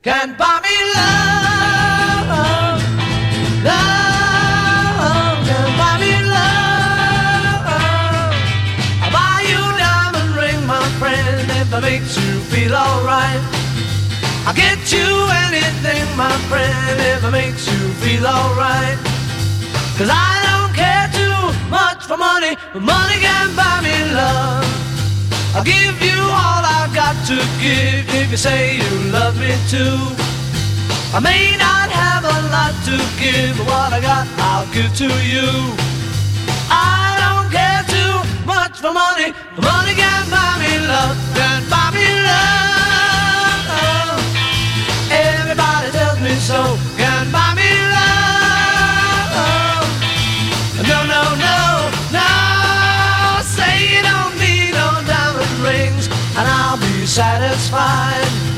Can buy me love, love, can buy me love. I'll buy you a diamond ring, my friend, if it makes you feel alright. I'll get you anything, my friend, if it makes you feel alright. Cause I don't care too much for money, but money can buy me love. I'll give you all I've got to give if you say you I may not have a lot to give, but what I got I'll give to you. I don't care too much for money, money can buy me love, can buy me love. Everybody tells me so, can buy me love. No, no, no, no. Say you don't need no diamond rings, and I'll be satisfied.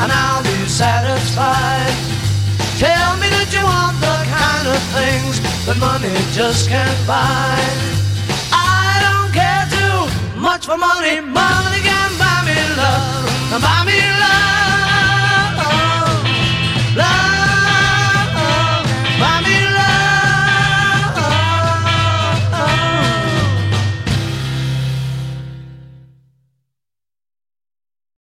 And I'll be satisfied. Tell me that you want the kind of things that money just can't buy. I don't care too much for money. Money